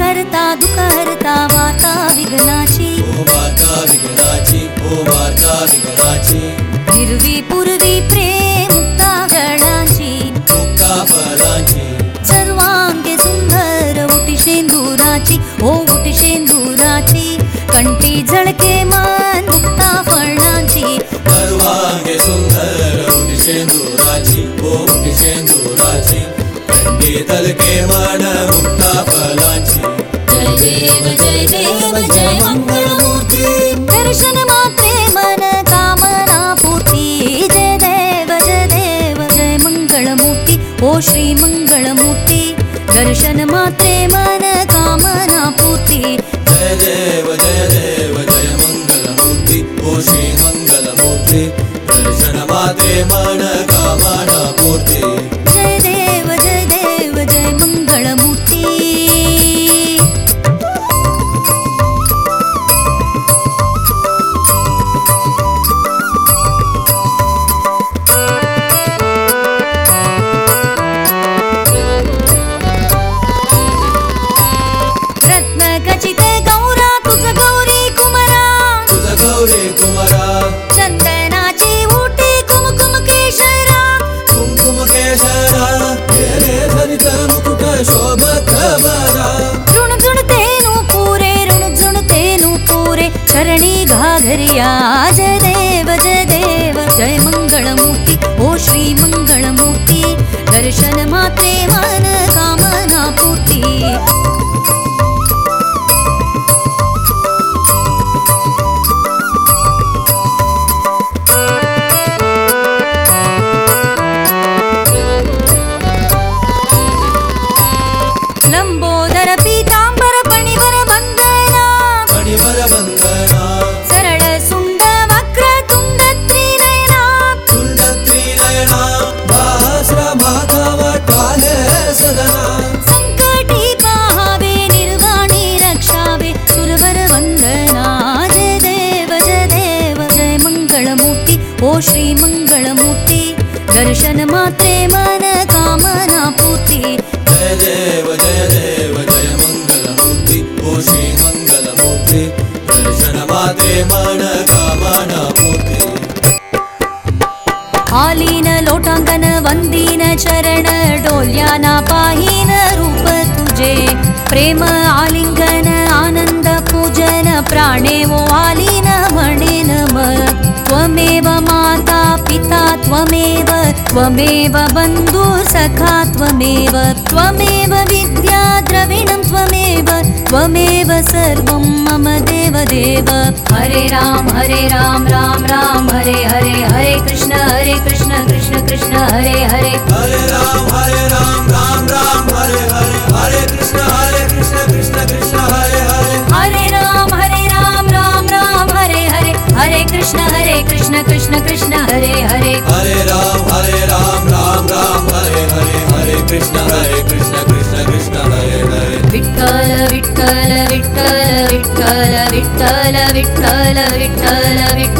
करता दुकरता माता विघ्नाची ओ माता विघ्नाची ओ माता विघ्नाची हिरवी पूर्वी प्रेम मुक्तागळाची मुक्ताफळाची सर्वांगे सुंदर उटी शेंदुराची ओ उटी शेंदुराची कंठी झळके मन मुक्ताफळाची सर्वांगे सुंदर उटी शेंदुराची ओ उटी शेंदुराची कंठी तलके मन देव जय देव जय मंगळमूर्ती दर्शन मात्रे मन कामना पूर्ती। जय देव जय देव जय मंगळमूर्ती ओ श्री मंगळमूर्ती दर्शन मात्रे मन जय देव जय देव जय मंगलमूर्ती। ओ श्री माते मन 真的吗？श्रीमङ्गलमूर्ति दर्शनमात्रे मन कामना पूर्ति। जय देव जय देव जय मङ्गलमूर्ति दर्शन माते मान का पूर्ति। आलीन लोटाङ्गन वन्दीन चरण डोल्याना पाहीन रूप तुजे प्रेम आलिङ्गन आनन्द पूजन प्राणे वो आली। त्वमेव बन्धु सखा त्वमेव त्वमेव विद्या द्रविणं त्वमेव त्वमेव सर्वं मम देव देव हरे राम हरे राम राम राम हरे हरे हरे कृष्ण हरे कृष्ण कृष्ण कृष्ण हरे हरे। हरे राम हरे राम राम राम हरे हरे हरे कृष्ण हरे कृष्ण कृष्ण कृष्ण हरे हरे। हरे राम हरे राम राम राम हरे हरे हरे कृष्ण हरे कृष्ण कृष्ण कृष्ण വിട്ടല വിട്ടല വിട്ടല വിട്ടല വിട്ട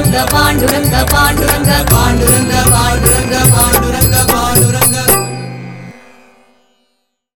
பாண்டுரங்க பாண்டுரங்க பாண்டுரங்க பாண்டுரங்க